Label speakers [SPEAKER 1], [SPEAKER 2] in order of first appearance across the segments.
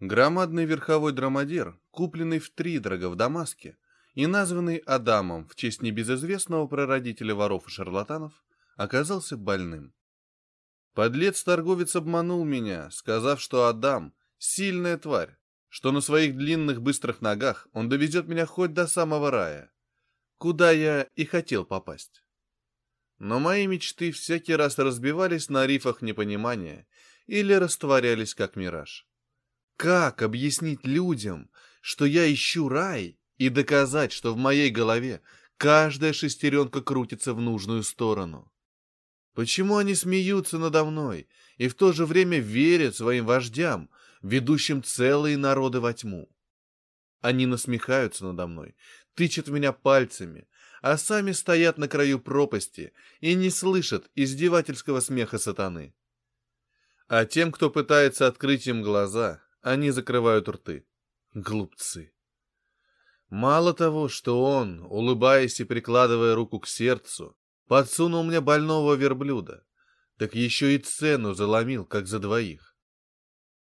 [SPEAKER 1] Громадный верховой драмадер, купленный в Тридорога в Дамаске и названный Адамом в честь небезызвестного прародителя воров и шарлатанов, оказался больным. Подлец-торговец обманул меня, сказав, что Адам — сильная тварь, что на своих длинных быстрых ногах он довезет меня хоть до самого рая, куда я и хотел попасть. Но мои мечты всякий раз разбивались на рифах непонимания или растворялись как мираж. Как объяснить людям, что я ищу рай, и доказать, что в моей голове каждая шестеренка крутится в нужную сторону? Почему они смеются надо мной и в то же время верят своим вождям, ведущим целые народы во тьму? Они насмехаются надо мной, тычут меня пальцами, а сами стоят на краю пропасти и не слышат издевательского смеха сатаны. А тем, кто пытается открыть им глаза, они закрывают рты. Глупцы. Мало того, что он, улыбаясь и прикладывая руку к сердцу, подсунул мне больного верблюда, так еще и цену заломил, как за двоих.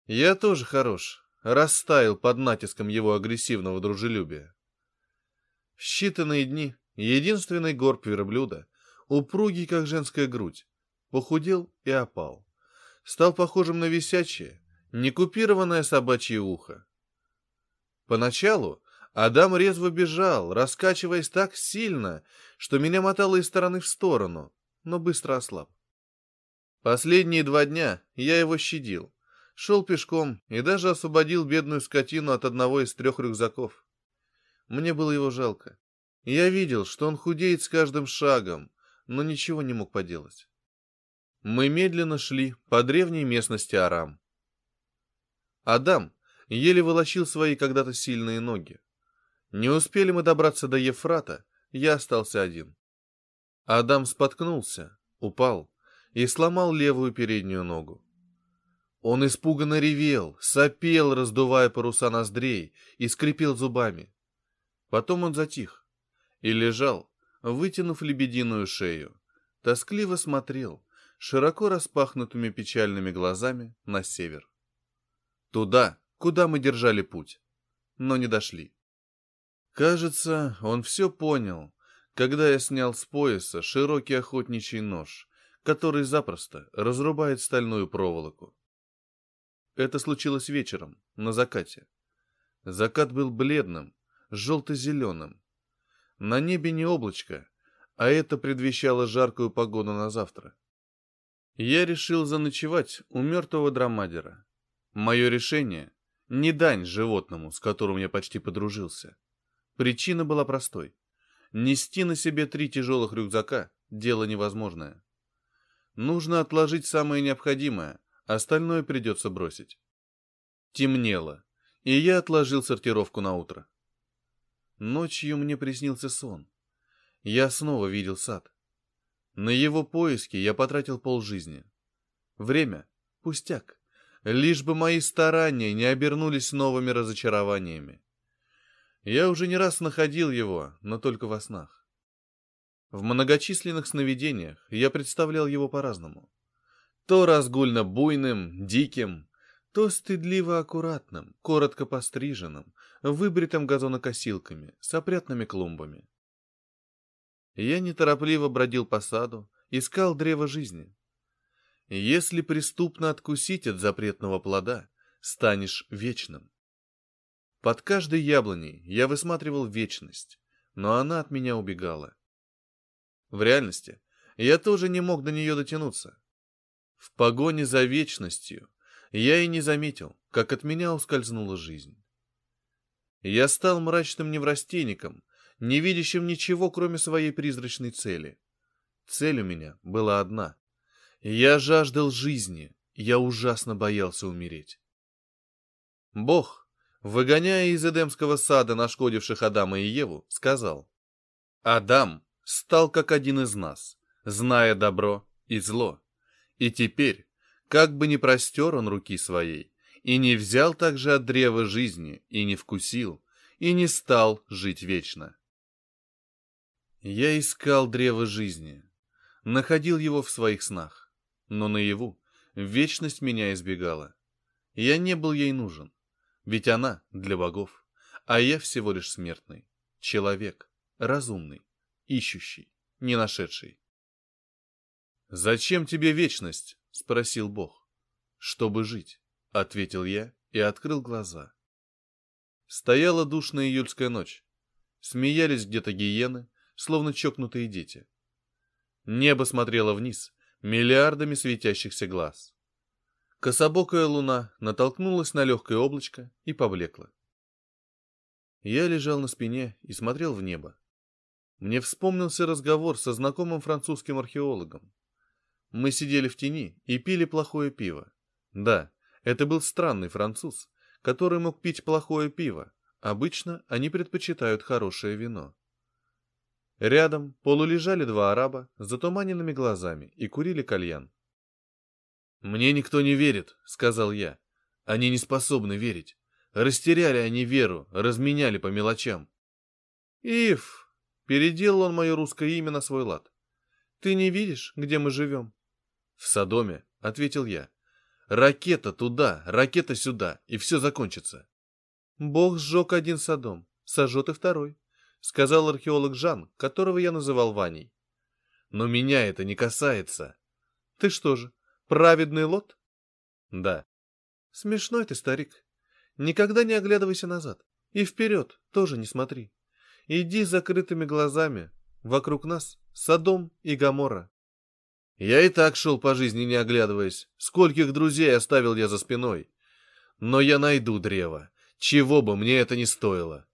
[SPEAKER 1] Я тоже хорош, растаял под натиском его агрессивного дружелюбия. В считанные дни единственный горб верблюда, упругий, как женская грудь, похудел и опал. Стал похожим на висячее, некупированное собачье ухо. Поначалу Адам резво бежал, раскачиваясь так сильно, что меня мотало из стороны в сторону, но быстро ослаб. Последние два дня я его щадил, шел пешком и даже освободил бедную скотину от одного из трех рюкзаков. Мне было его жалко. Я видел, что он худеет с каждым шагом, но ничего не мог поделать. Мы медленно шли по древней местности Арам. Адам еле волочил свои когда-то сильные ноги. Не успели мы добраться до Ефрата, я остался один. Адам споткнулся, упал и сломал левую переднюю ногу. Он испуганно ревел, сопел, раздувая паруса ноздрей, и скрипел зубами. Потом он затих и лежал, вытянув лебединую шею, тоскливо смотрел широко распахнутыми печальными глазами на север. Туда, куда мы держали путь, но не дошли. Кажется, он все понял, когда я снял с пояса широкий охотничий нож, который запросто разрубает стальную проволоку. Это случилось вечером, на закате. Закат был бледным, желто-зеленым. На небе не облачко, а это предвещало жаркую погоду на завтра. Я решил заночевать у мертвого драмадера. Мое решение — не дань животному, с которым я почти подружился. Причина была простой. Нести на себе три тяжелых рюкзака – дело невозможное. Нужно отложить самое необходимое, остальное придется бросить. Темнело, и я отложил сортировку на утро. Ночью мне приснился сон. Я снова видел сад. На его поиски я потратил полжизни. Время — пустяк. Лишь бы мои старания не обернулись новыми разочарованиями. Я уже не раз находил его, но только во снах. В многочисленных сновидениях я представлял его по-разному. То разгульно буйным, диким, то стыдливо аккуратным, коротко постриженным, выбритым газонокосилками, с опрятными клумбами. Я неторопливо бродил по саду, искал древо жизни. Если преступно откусить от запретного плода, станешь вечным. Под каждой яблоней я высматривал вечность, но она от меня убегала. В реальности я тоже не мог до нее дотянуться. В погоне за вечностью я и не заметил, как от меня ускользнула жизнь. Я стал мрачным неврастенником, не видящим ничего, кроме своей призрачной цели. Цель у меня была одна. Я жаждал жизни, я ужасно боялся умереть. Бог выгоняя из Эдемского сада нашкодивших Адама и Еву, сказал, «Адам стал как один из нас, зная добро и зло, и теперь, как бы не простер он руки своей, и не взял также от древа жизни, и не вкусил, и не стал жить вечно». Я искал древо жизни, находил его в своих снах, но наяву вечность меня избегала. Я не был ей нужен. ведь она для богов, а я всего лишь смертный, человек, разумный, ищущий, не нашедший. «Зачем тебе вечность?» — спросил Бог. «Чтобы жить», — ответил я и открыл глаза. Стояла душная июльская ночь. Смеялись где-то гиены, словно чокнутые дети. Небо смотрело вниз, миллиардами светящихся глаз. Кособокая луна натолкнулась на легкое облачко и поблекла. Я лежал на спине и смотрел в небо. Мне вспомнился разговор со знакомым французским археологом. Мы сидели в тени и пили плохое пиво. Да, это был странный француз, который мог пить плохое пиво. Обычно они предпочитают хорошее вино. Рядом полулежали два араба с затуманенными глазами и курили кальян. «Мне никто не верит», — сказал я. «Они не способны верить. Растеряли они веру, разменяли по мелочам». «Ив!» — переделал он мое русское имя на свой лад. «Ты не видишь, где мы живем?» «В Содоме», — ответил я. «Ракета туда, ракета сюда, и все закончится». «Бог сжег один Содом, сожжет и второй», — сказал археолог Жан, которого я называл Ваней. «Но меня это не касается». «Ты что же, Праведный лот? Да. Смешной ты, старик. Никогда не оглядывайся назад. И вперед тоже не смотри. Иди с закрытыми глазами. Вокруг нас Содом и Гамора. Я и так шел по жизни, не оглядываясь. Скольких друзей оставил я за спиной. Но я найду древо. Чего бы мне это ни стоило.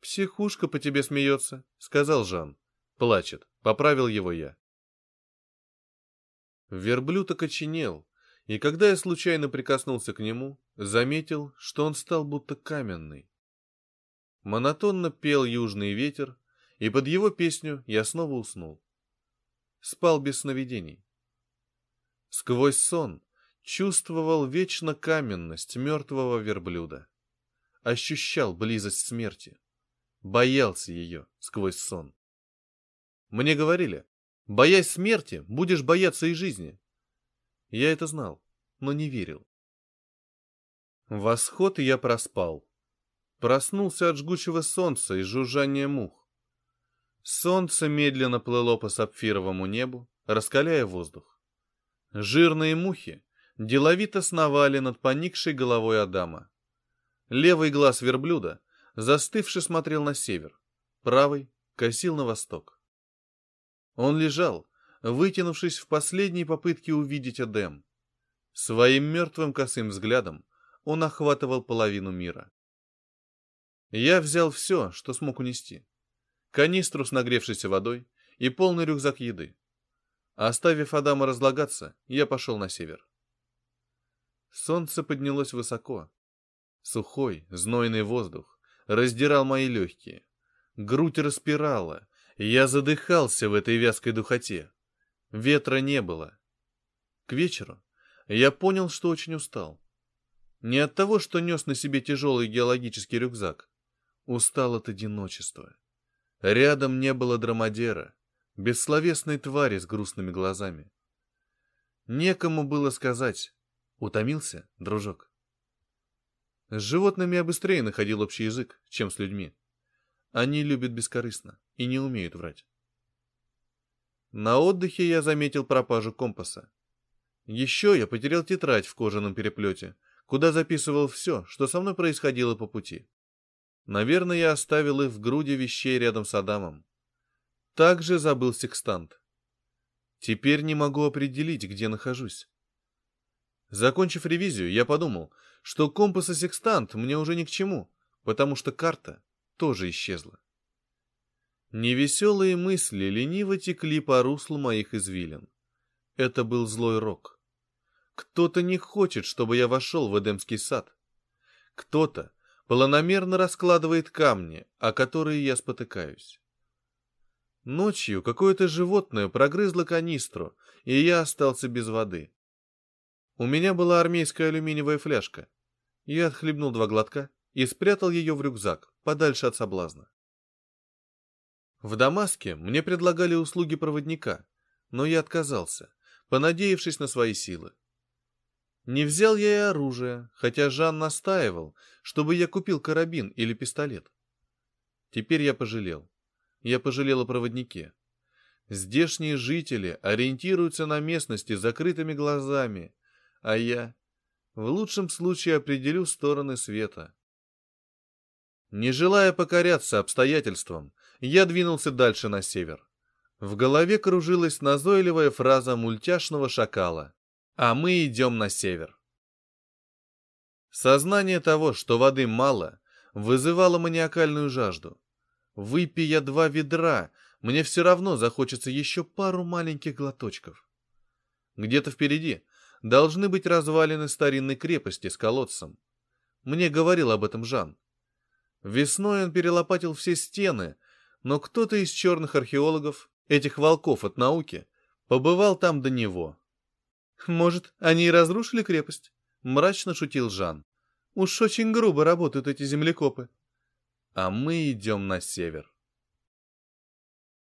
[SPEAKER 1] Психушка по тебе смеется, сказал Жан. Плачет. Поправил его я. Верблюд окоченел, и когда я случайно прикоснулся к нему, заметил, что он стал будто каменный. Монотонно пел южный ветер, и под его песню я снова уснул. Спал без сновидений. Сквозь сон чувствовал вечно каменность мертвого верблюда. Ощущал близость смерти. Боялся ее сквозь сон. Мне говорили, Боясь смерти, будешь бояться и жизни. Я это знал, но не верил. Восход я проспал. Проснулся от жгучего солнца и жужжания мух. Солнце медленно плыло по сапфировому небу, раскаляя воздух. Жирные мухи деловито сновали над поникшей головой Адама. Левый глаз верблюда застывший смотрел на север, правый косил на восток. Он лежал, вытянувшись в последней попытке увидеть Эдем. Своим мертвым косым взглядом он охватывал половину мира. Я взял все, что смог унести. Канистру с нагревшейся водой и полный рюкзак еды. Оставив Адама разлагаться, я пошел на север. Солнце поднялось высоко. Сухой, знойный воздух раздирал мои легкие. Грудь распирала, я задыхался в этой вязкой духоте. Ветра не было. К вечеру я понял, что очень устал. Не от того, что нес на себе тяжелый геологический рюкзак. Устал от одиночества. Рядом не было драмадера, бессловесной твари с грустными глазами. Некому было сказать. Утомился, дружок? С животными я быстрее находил общий язык, чем с людьми. Они любят бескорыстно и не умеют врать. На отдыхе я заметил пропажу компаса. Еще я потерял тетрадь в кожаном переплете, куда записывал все, что со мной происходило по пути. Наверное, я оставил их в груди вещей рядом с Адамом. Также забыл секстант. Теперь не могу определить, где нахожусь. Закончив ревизию, я подумал, что компас и секстант мне уже ни к чему, потому что карта тоже исчезла. Невеселые мысли лениво текли по руслу моих извилин. Это был злой рок. Кто-то не хочет, чтобы я вошел в Эдемский сад. Кто-то планомерно раскладывает камни, о которые я спотыкаюсь. Ночью какое-то животное прогрызло канистру, и я остался без воды. У меня была армейская алюминиевая фляжка. Я отхлебнул два глотка и спрятал ее в рюкзак подальше от соблазна. В Дамаске мне предлагали услуги проводника, но я отказался, понадеявшись на свои силы. Не взял я и оружие, хотя Жан настаивал, чтобы я купил карабин или пистолет. Теперь я пожалел. Я пожалел о проводнике. Здешние жители ориентируются на местности закрытыми глазами, а я в лучшем случае определю стороны света. Не желая покоряться обстоятельствам, я двинулся дальше на север. В голове кружилась назойливая фраза мультяшного шакала «А мы идем на север». Сознание того, что воды мало, вызывало маниакальную жажду. Выпей я два ведра, мне все равно захочется еще пару маленьких глоточков. Где-то впереди должны быть развалины старинной крепости с колодцем. Мне говорил об этом Жан. Весной он перелопатил все стены, но кто-то из черных археологов, этих волков от науки, побывал там до него. «Может, они и разрушили крепость?» — мрачно шутил Жан. «Уж очень грубо работают эти землекопы». А мы идем на север.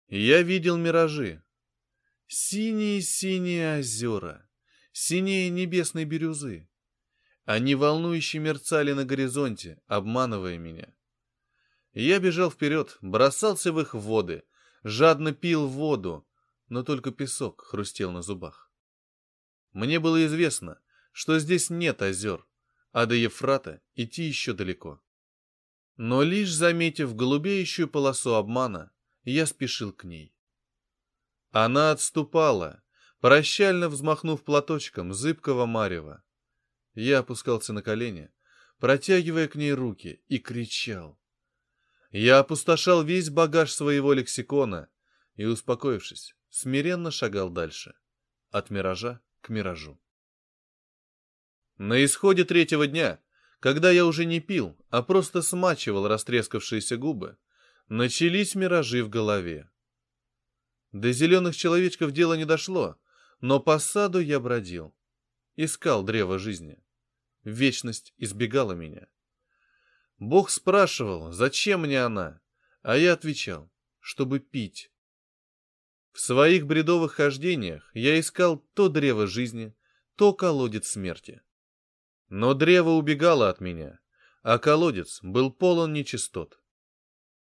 [SPEAKER 1] Я видел миражи. Синие-синие озера, синее небесной бирюзы. Они волнующе мерцали на горизонте, обманывая меня. Я бежал вперед, бросался в их воды, жадно пил воду, но только песок хрустел на зубах. Мне было известно, что здесь нет озер, а до Ефрата идти еще далеко. Но лишь заметив голубеющую полосу обмана, я спешил к ней. Она отступала, прощально взмахнув платочком зыбкого марева. Я опускался на колени, протягивая к ней руки, и кричал. Я опустошал весь багаж своего лексикона и, успокоившись, смиренно шагал дальше, от миража к миражу. На исходе третьего дня, когда я уже не пил, а просто смачивал растрескавшиеся губы, начались миражи в голове. До зеленых человечков дело не дошло, но по саду я бродил, искал древо жизни. Вечность избегала меня. Бог спрашивал, зачем мне она, а я отвечал, чтобы пить. В своих бредовых хождениях я искал то древо жизни, то колодец смерти. Но древо убегало от меня, а колодец был полон нечистот.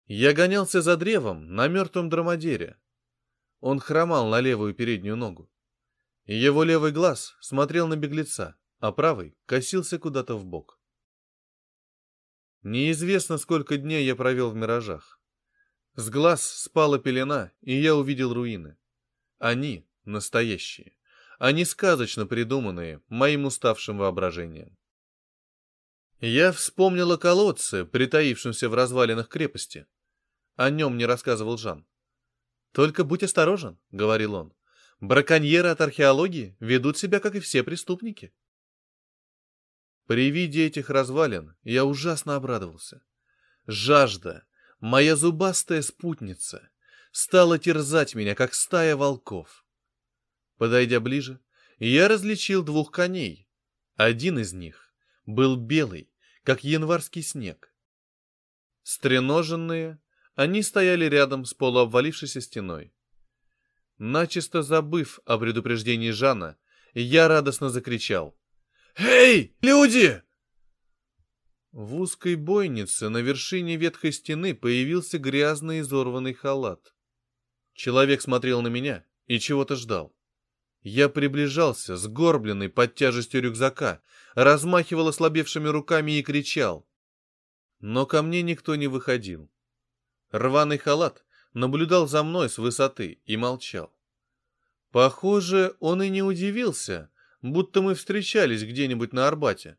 [SPEAKER 1] Я гонялся за древом на мертвом драмадере. Он хромал на левую переднюю ногу. Его левый глаз смотрел на беглеца, а правый косился куда-то в бок. Неизвестно, сколько дней я провел в миражах. С глаз спала пелена, и я увидел руины. Они настоящие. Они сказочно придуманные моим уставшим воображением. Я вспомнил о колодце, притаившемся в развалинах крепости. О нем мне рассказывал Жан. «Только будь осторожен», — говорил он. «Браконьеры от археологии ведут себя, как и все преступники». При виде этих развалин я ужасно обрадовался. Жажда, моя зубастая спутница, стала терзать меня, как стая волков. Подойдя ближе, я различил двух коней. Один из них был белый, как январский снег. Стреноженные, они стояли рядом с полуобвалившейся стеной. Начисто забыв о предупреждении Жана, я радостно закричал. «Эй, люди!» В узкой бойнице на вершине ветхой стены появился грязный изорванный халат. Человек смотрел на меня и чего-то ждал. Я приближался, сгорбленный под тяжестью рюкзака, размахивал ослабевшими руками и кричал. Но ко мне никто не выходил. Рваный халат наблюдал за мной с высоты и молчал. Похоже, он и не удивился, будто мы встречались где-нибудь на Арбате.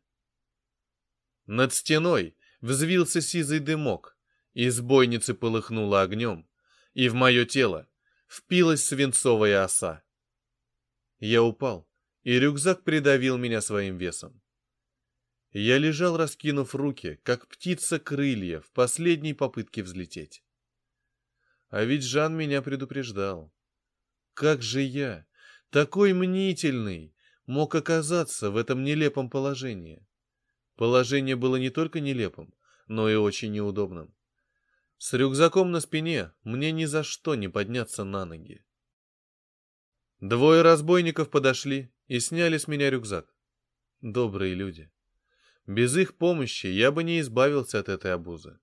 [SPEAKER 1] Над стеной взвился сизый дымок, из бойницы полыхнуло огнем, и в мое тело впилась свинцовая оса. Я упал, и рюкзак придавил меня своим весом. Я лежал, раскинув руки, как птица крылья в последней попытке взлететь. А ведь Жан меня предупреждал. Как же я, такой мнительный, мог оказаться в этом нелепом положении? Положение было не только нелепым, но и очень неудобным. С рюкзаком на спине мне ни за что не подняться на ноги. Двое разбойников подошли и сняли с меня рюкзак. добрые люди. Без их помощи я бы не избавился от этой обузы.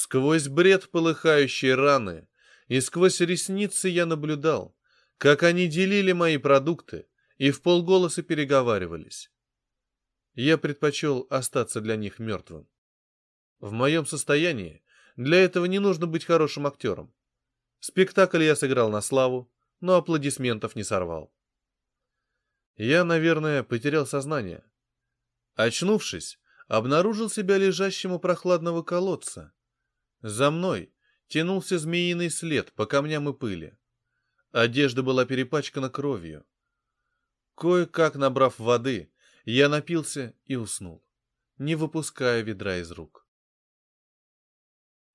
[SPEAKER 1] Сквозь бред полыхающей раны и сквозь ресницы я наблюдал, как они делили мои продукты и в полголоса переговаривались. Я предпочел остаться для них мертвым. В моем состоянии для этого не нужно быть хорошим актером. Спектакль я сыграл на славу, но аплодисментов не сорвал. Я, наверное, потерял сознание. Очнувшись, обнаружил себя лежащим у прохладного колодца. За мной тянулся змеиный след по камням и пыли. Одежда была перепачкана кровью. Кое-как набрав воды, я напился и уснул, не выпуская ведра из рук.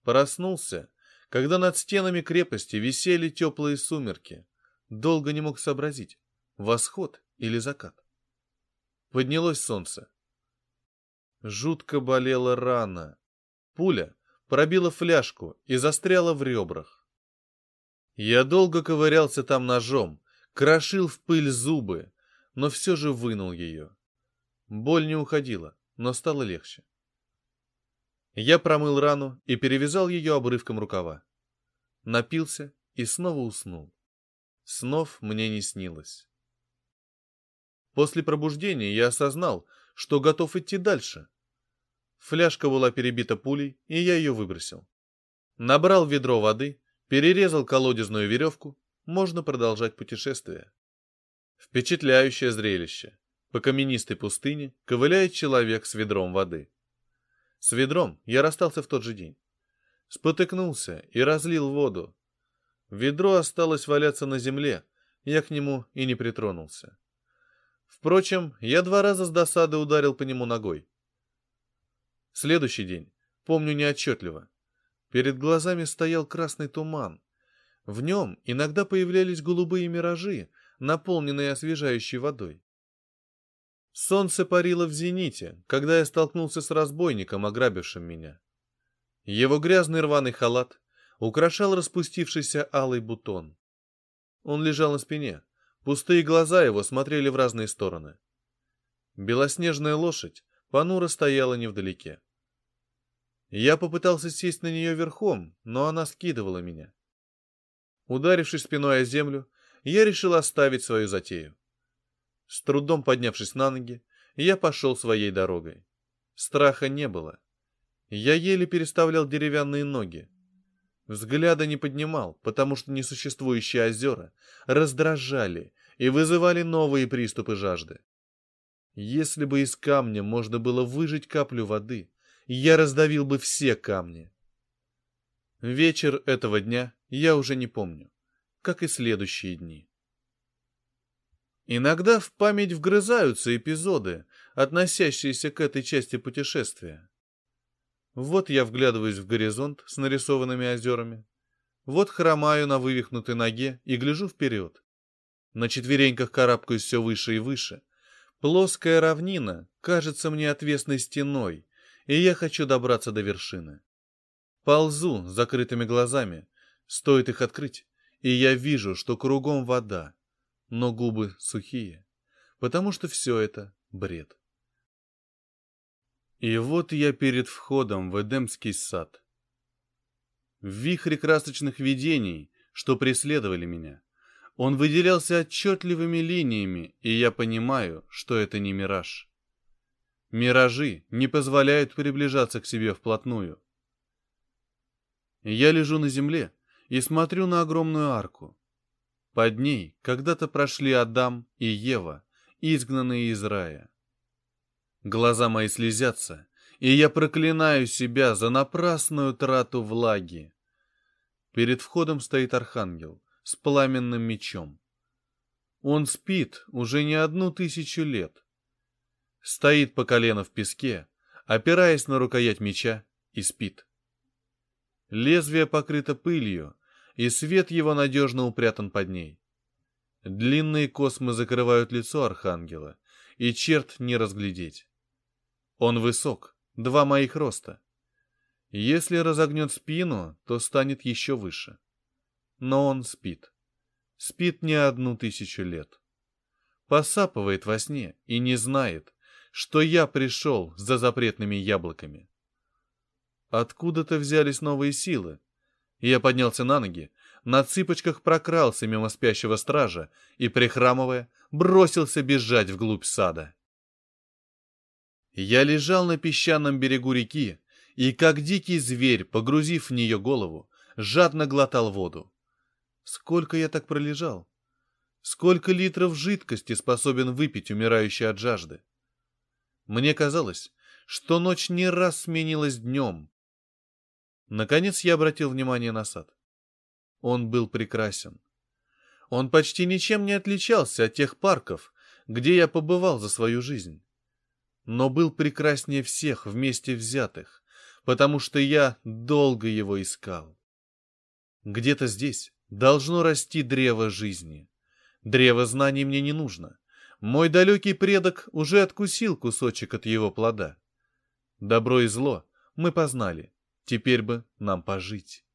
[SPEAKER 1] Проснулся, когда над стенами крепости висели теплые сумерки. Долго не мог сообразить, восход или закат. Поднялось солнце. Жутко болела рана. Пуля пробила фляжку и застряла в ребрах. Я долго ковырялся там ножом, крошил в пыль зубы, но все же вынул ее. Боль не уходила, но стало легче. Я промыл рану и перевязал ее обрывком рукава. Напился и снова уснул. Снов мне не снилось. После пробуждения я осознал, что готов идти дальше. Фляжка была перебита пулей, и я ее выбросил. Набрал ведро воды, перерезал колодезную веревку, можно продолжать путешествие. Впечатляющее зрелище. По каменистой пустыне ковыляет человек с ведром воды. С ведром я расстался в тот же день. Спотыкнулся и разлил воду. Ведро осталось валяться на земле, я к нему и не притронулся. Впрочем, я два раза с досады ударил по нему ногой. Следующий день, помню неотчетливо. Перед глазами стоял красный туман. В нем иногда появлялись голубые миражи, наполненные освежающей водой. Солнце парило в зените, когда я столкнулся с разбойником, ограбившим меня. Его грязный рваный халат украшал распустившийся алый бутон. Он лежал на спине, пустые глаза его смотрели в разные стороны. Белоснежная лошадь понуро стояла невдалеке. Я попытался сесть на нее верхом, но она скидывала меня. Ударившись спиной о землю, я решил оставить свою затею. С трудом поднявшись на ноги, я пошел своей дорогой. Страха не было. Я еле переставлял деревянные ноги. Взгляда не поднимал, потому что несуществующие озера раздражали и вызывали новые приступы жажды. Если бы из камня можно было выжать каплю воды, я раздавил бы все камни. Вечер этого дня я уже не помню, как и следующие дни. Иногда в память вгрызаются эпизоды, относящиеся к этой части путешествия. Вот я вглядываюсь в горизонт с нарисованными озерами. Вот хромаю на вывихнутой ноге и гляжу вперед. На четвереньках карабкаюсь все выше и выше. Плоская равнина кажется мне отвесной стеной, и я хочу добраться до вершины. Ползу с закрытыми глазами, стоит их открыть, и я вижу, что кругом вода, но губы сухие, потому что все это бред. И вот я перед входом в Эдемский сад. В вихре красочных видений, что преследовали меня, он выделялся отчетливыми линиями, и я понимаю, что это не мираж. Миражи не позволяют приближаться к себе вплотную. Я лежу на земле и смотрю на огромную арку. Под ней когда-то прошли Адам и Ева, изгнанные из рая. Глаза мои слезятся, и я проклинаю себя за напрасную трату влаги. Перед входом стоит архангел с пламенным мечом. Он спит уже не одну тысячу лет. Стоит по колено в песке, опираясь на рукоять меча, и спит. Лезвие покрыто пылью, и свет его надежно упрятан под ней. Длинные космы закрывают лицо архангела, и черт не разглядеть. Он высок, два моих роста. Если разогнет спину, то станет еще выше. Но он спит. Спит не одну тысячу лет. посапывает во сне и не знает, что я пришел за запретными яблоками. Откуда-то взялись новые силы. Я поднялся на ноги, на цыпочках прокрался мимо спящего стража и, прихрамывая, бросился бежать вглубь сада. Я лежал на песчаном берегу реки и, как дикий зверь, погрузив в нее голову, жадно глотал воду. Сколько я так пролежал? Сколько литров жидкости способен выпить умирающий от жажды? Мне казалось, что ночь не раз сменилась днем. Наконец я обратил внимание на сад. Он был прекрасен. Он почти ничем не отличался от тех парков, где я побывал за свою жизнь. Но был прекраснее всех вместе взятых, потому что я долго его искал. Где-то здесь должно расти древо жизни. Древо знаний мне не нужно. Мой далекий предок уже откусил кусочек от его плода. Добро и зло мы познали, теперь бы нам пожить.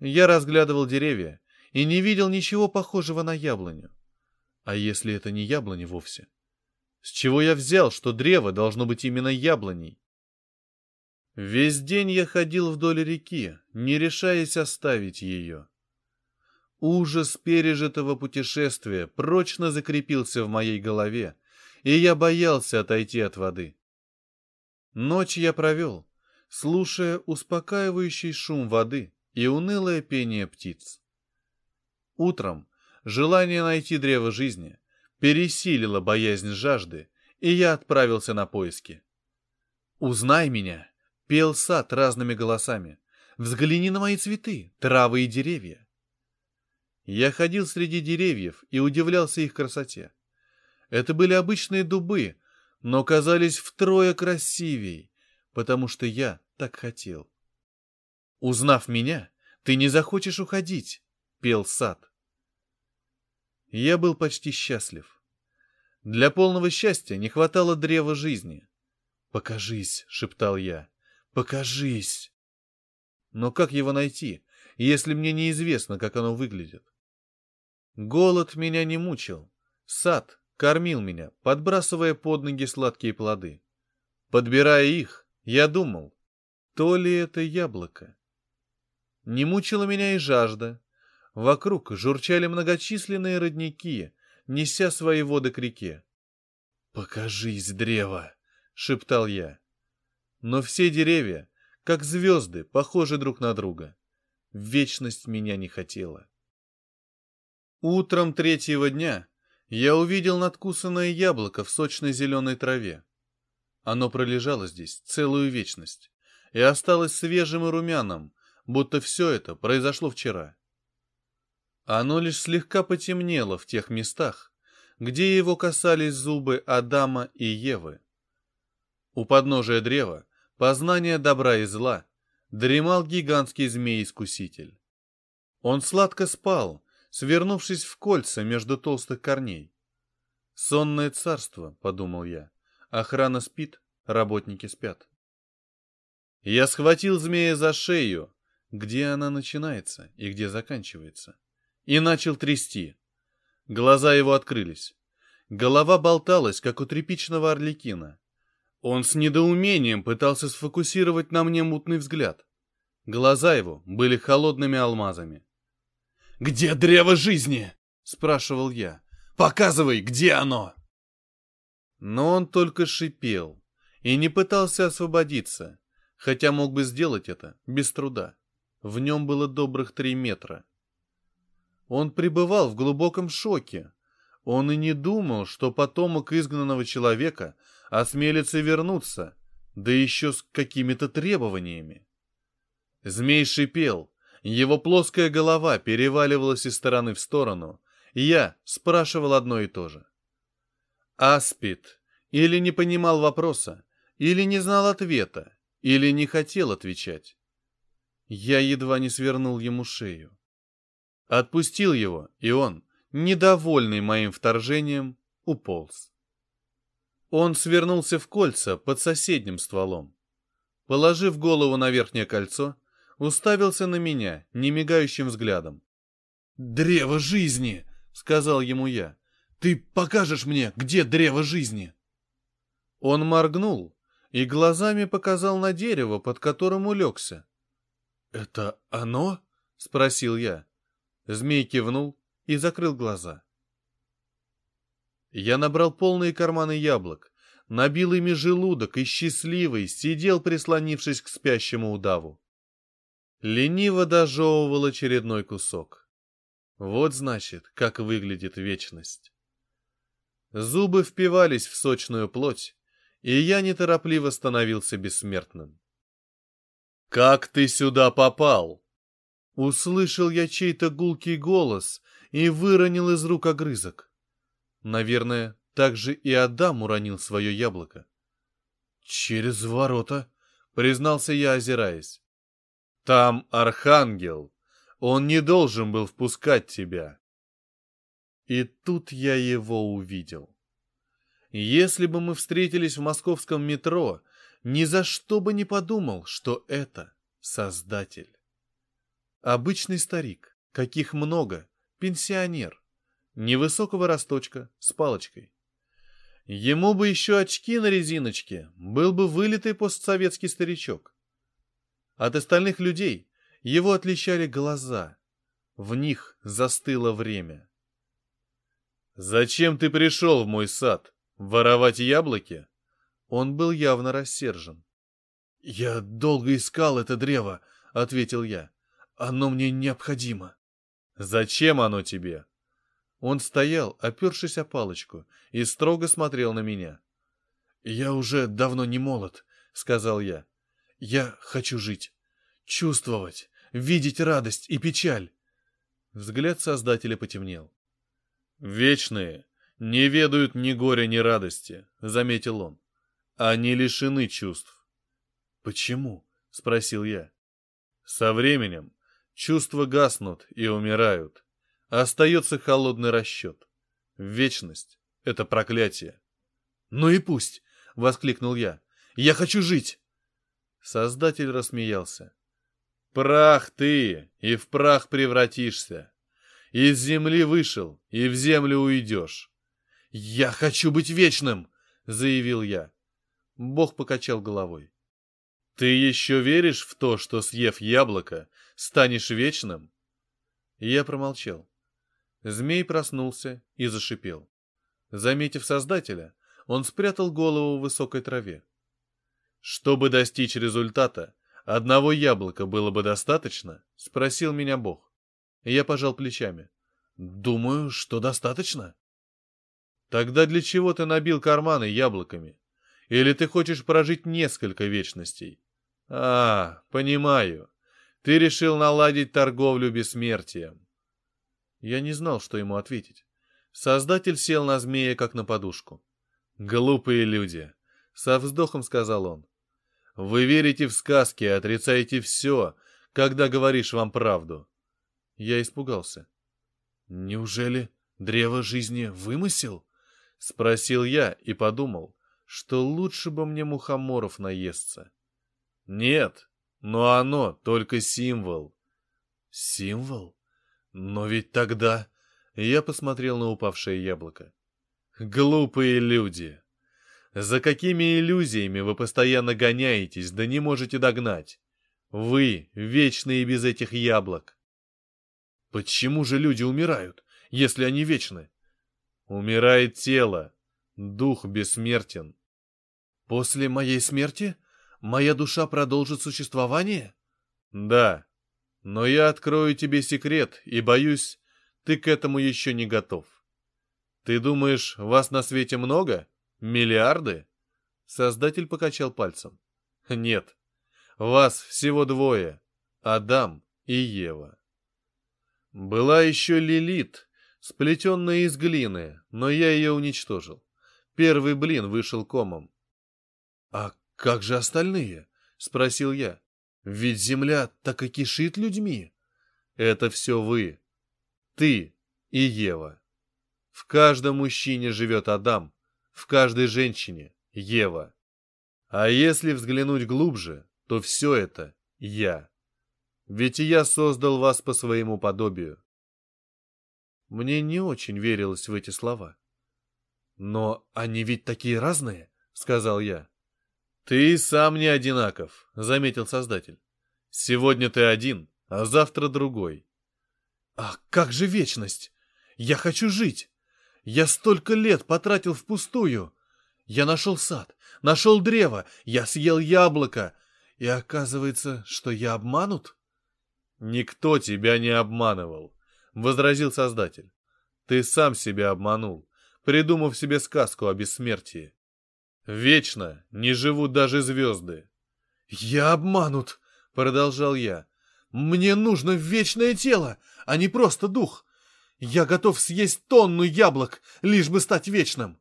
[SPEAKER 1] Я разглядывал деревья и не видел ничего похожего на яблоню. А если это не яблони вовсе? С чего я взял, что древо должно быть именно яблоней? Весь день я ходил вдоль реки, не решаясь оставить ее. Ужас пережитого путешествия прочно закрепился в моей голове, и я боялся отойти от воды. Ночь я провел, слушая успокаивающий шум воды и унылое пение птиц. Утром желание найти древо жизни пересилило боязнь жажды, и я отправился на поиски. «Узнай меня!» Пел сад разными голосами. «Взгляни на мои цветы, травы и деревья». Я ходил среди деревьев и удивлялся их красоте. Это были обычные дубы, но казались втрое красивей, потому что я так хотел. «Узнав меня, ты не захочешь уходить», — пел сад. Я был почти счастлив. Для полного счастья не хватало древа жизни. «Покажись», — шептал я. Покажись! Но как его найти, если мне неизвестно, как оно выглядит? Голод меня не мучил. Сад кормил меня, подбрасывая под ноги сладкие плоды. Подбирая их, я думал, то ли это яблоко. Не мучила меня и жажда. Вокруг журчали многочисленные родники, неся свои воды к реке. «Покажись, древо!» — шептал я. Но все деревья, как звезды, похожи друг на друга. Вечность меня не хотела. Утром третьего дня я увидел надкусанное яблоко в сочной зеленой траве. Оно пролежало здесь целую вечность и осталось свежим и румяным, будто все это произошло вчера. Оно лишь слегка потемнело в тех местах, где его касались зубы Адама и Евы. У подножия древа познания добра и зла, дремал гигантский змей-искуситель. Он сладко спал, свернувшись в кольца между толстых корней. «Сонное царство», — подумал я. «Охрана спит, работники спят». Я схватил змея за шею, где она начинается и где заканчивается, и начал трясти. Глаза его открылись. Голова болталась, как у тряпичного орликина. Он с недоумением пытался сфокусировать на мне мутный взгляд. Глаза его были холодными алмазами. «Где древо жизни?» — спрашивал я. «Показывай, где оно!» Но он только шипел и не пытался освободиться, хотя мог бы сделать это без труда. В нем было добрых три метра. Он пребывал в глубоком шоке. Он и не думал, что потомок изгнанного человека — осмелится вернуться, да еще с какими-то требованиями. Змей шипел, его плоская голова переваливалась из стороны в сторону, и я спрашивал одно и то же. Аспид или не понимал вопроса, или не знал ответа, или не хотел отвечать. Я едва не свернул ему шею. Отпустил его, и он, недовольный моим вторжением, уполз. Он свернулся в кольца под соседним стволом. Положив голову на верхнее кольцо, уставился на меня немигающим взглядом. «Древо жизни!» — сказал ему я. Ты покажешь мне, где древо жизни?» Он моргнул и глазами показал на дерево, под которым улегся. «Это оно?» — спросил я. Змей кивнул и закрыл глаза. Я набрал полные карманы яблок, набил ими желудок и счастливый сидел, прислонившись к спящему удаву. Лениво дожевывал очередной кусок. Вот значит, как выглядит вечность. Зубы впивались в сочную плоть, и я неторопливо становился бессмертным. «Как ты сюда попал?» Услышал я чей-то гулкий голос и выронил из рук огрызок. Наверное, так же и Адам уронил свое яблоко. «Через ворота», — признался я, озираясь. «Там архангел. Он не должен был впускать тебя». И тут я его увидел. Если бы мы встретились в московском метро, ни за что бы не подумал, что это Создатель. Обычный старик, каких много, пенсионер, невысокого росточка, с палочкой. Ему бы еще очки на резиночке, был бы вылитый постсоветский старичок. От остальных людей его отличали глаза, в них застыло время. «Зачем ты пришел в мой сад? Воровать яблоки?» Он был явно рассержен. «Я долго искал это древо», — ответил я. Оно мне необходимо. Зачем оно тебе? Он стоял, опершись о палочку, и строго смотрел на меня. Я уже давно не молод, сказал я. Я хочу жить, чувствовать, видеть радость и печаль. Взгляд Создателя потемнел. Вечные не ведают ни горя, ни радости, заметил он. Они лишены чувств. Почему? спросил я. Со временем Чувства гаснут и умирают. Остается холодный расчет. Вечность — это проклятие. «Ну и пусть!» — воскликнул я. «Я хочу жить!» Создатель рассмеялся. «Прах ты, и в прах превратишься. Из земли вышел, и в землю уйдешь». «Я хочу быть вечным!» — заявил я. Бог покачал головой. «Ты еще веришь в то, что, съев яблоко, станешь вечным?» Я промолчал. Змей проснулся и зашипел. Заметив Создателя, он спрятал голову в высокой траве. «Чтобы достичь результата, одного яблока было бы достаточно?» — спросил меня Бог. Я пожал плечами. «Думаю, что достаточно». «Тогда для чего ты набил карманы яблоками? Или ты хочешь прожить несколько вечностей?» «А, понимаю. Ты решил наладить торговлю бессмертием». Я не знал, что ему ответить. Создатель сел на змея, как на подушку. «Глупые люди!» — со вздохом сказал он. «Вы верите в сказки и отрицаете все, когда говоришь вам правду». Я испугался. «Неужели древо жизни вымысел?» — спросил я и подумал, что лучше бы мне мухоморов наесться. Нет, но оно только символ. Символ? Но ведь тогда... Я посмотрел на упавшее яблоко. Глупые люди! За какими иллюзиями вы постоянно гоняетесь, да не можете догнать? Вы вечные без этих яблок. Почему же люди умирают, если они вечны? Умирает тело, дух бессмертен. После моей смерти моя душа продолжит существование? Да. Но я открою тебе секрет, и боюсь, ты к этому еще не готов. Ты думаешь, вас на свете много? Миллиарды? Создатель покачал пальцем. Нет. Вас всего двое. Адам и Ева. Была еще Лилит, сплетенная из глины, но я ее уничтожил. Первый блин вышел комом. А «Как же остальные?» — спросил я. «Ведь земля так и кишит людьми». «Это все вы. Ты и Ева. В каждом мужчине живет Адам, в каждой женщине — Ева. А если взглянуть глубже, то все это — я. Ведь и я создал вас по своему подобию». Мне не очень верилось в эти слова.
[SPEAKER 2] Но они ведь такие разные, сказал я. Ты сам не одинаков, заметил создатель. Сегодня ты один, а завтра другой. А как же вечность? Я хочу жить. Я столько лет потратил впустую. Я нашел сад, нашел древо, я съел яблоко. И оказывается, что я обманут? Никто тебя не обманывал, возразил создатель. Ты сам себя обманул, придумав себе сказку о бессмертии. Вечно не живут даже звезды. Я обманут, продолжал я. Мне нужно вечное тело, а не просто дух. Я готов съесть тонну яблок, лишь бы стать вечным.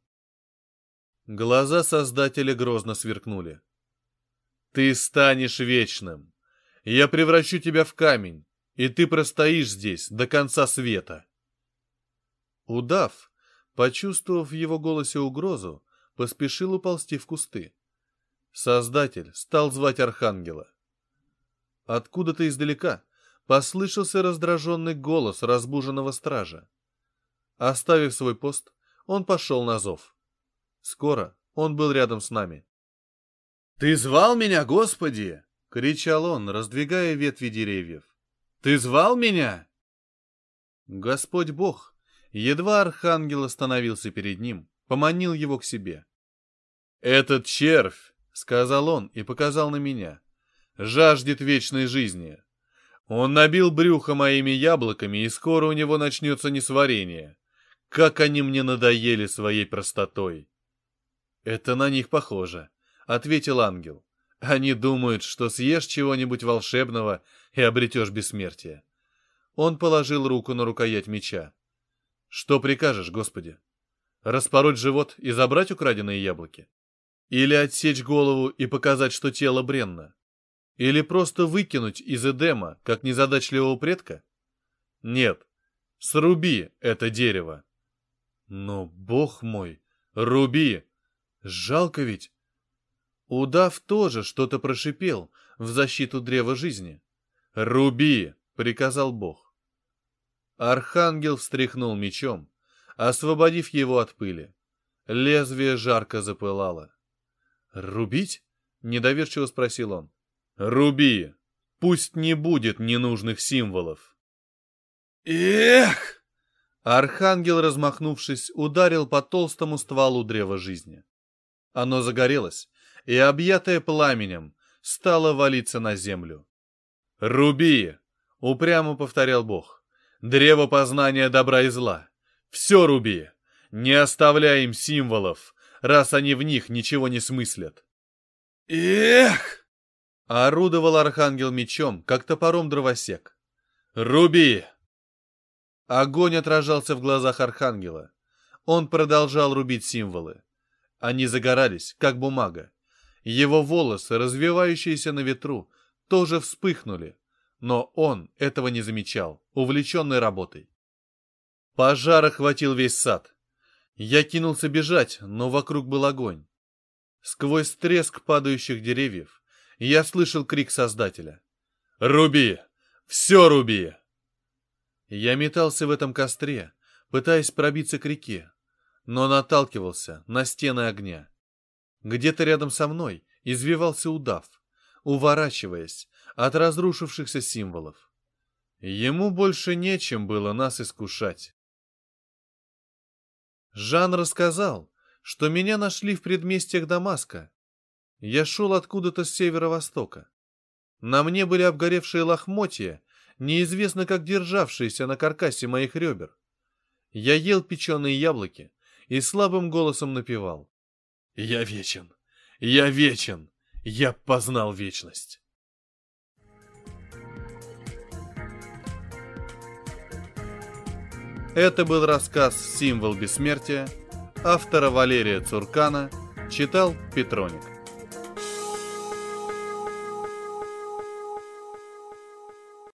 [SPEAKER 2] Глаза Создателя грозно сверкнули. Ты станешь вечным. Я превращу тебя в камень, и ты простоишь здесь до конца света. Удав, почувствовав в его голосе угрозу, поспешил уползти в кусты. Создатель стал звать Архангела. Откуда-то издалека послышался раздраженный голос разбуженного стража. Оставив свой пост, он пошел на зов. Скоро он был рядом с нами. «Ты звал меня, Господи!» — кричал он, раздвигая ветви деревьев. «Ты звал меня?» Господь Бог, едва архангел остановился перед ним, поманил его к себе. «Этот червь!» — сказал он и показал на меня. «Жаждет вечной жизни. Он набил брюхо моими яблоками, и скоро у него начнется несварение. Как они мне надоели своей простотой. Это на них похоже, ответил ангел. Они думают, что съешь чего-нибудь волшебного и обретешь бессмертие. Он положил руку на рукоять меча. Что прикажешь, Господи? Распороть живот и забрать украденные яблоки? Или отсечь голову и показать, что тело бренно? Или просто выкинуть из Эдема, как незадачливого предка? Нет, сруби это дерево. Но, бог мой, руби! Жалко ведь. Удав тоже что-то прошипел в защиту древа жизни. «Руби!» — приказал бог. Архангел встряхнул мечом, освободив его от пыли. Лезвие жарко запылало. «Рубить?» — недоверчиво спросил он. Руби! Пусть не будет ненужных символов. Эх! Архангел, размахнувшись, ударил по толстому стволу древа жизни. Оно загорелось, и, объятое пламенем, стало валиться на землю. «Руби!» — упрямо повторял Бог. «Древо познания добра и зла! Все руби! Не оставляй им символов, раз они в них ничего не смыслят!» «Эх!» Орудовал архангел мечом, как топором дровосек. «Руби!» Огонь отражался в глазах архангела. Он продолжал рубить символы. Они загорались, как бумага. Его волосы, развивающиеся на ветру, тоже вспыхнули, но он этого не замечал, увлеченный работой. Пожар охватил весь сад. Я кинулся бежать, но вокруг был огонь. Сквозь треск падающих деревьев я слышал крик Создателя. «Руби! Все руби!» Я метался в этом костре, пытаясь пробиться к реке, но наталкивался на стены огня. Где-то рядом со мной извивался удав, уворачиваясь от разрушившихся символов. Ему больше нечем было нас искушать. Жан рассказал, что меня нашли в предместьях Дамаска я шел откуда-то с северо-востока. На мне были обгоревшие лохмотья, неизвестно как державшиеся на каркасе моих ребер. Я ел печеные яблоки и слабым голосом напевал. «Я вечен! Я вечен! Я познал вечность!» Это был рассказ «Символ бессмертия» автора Валерия Цуркана, читал Петроник.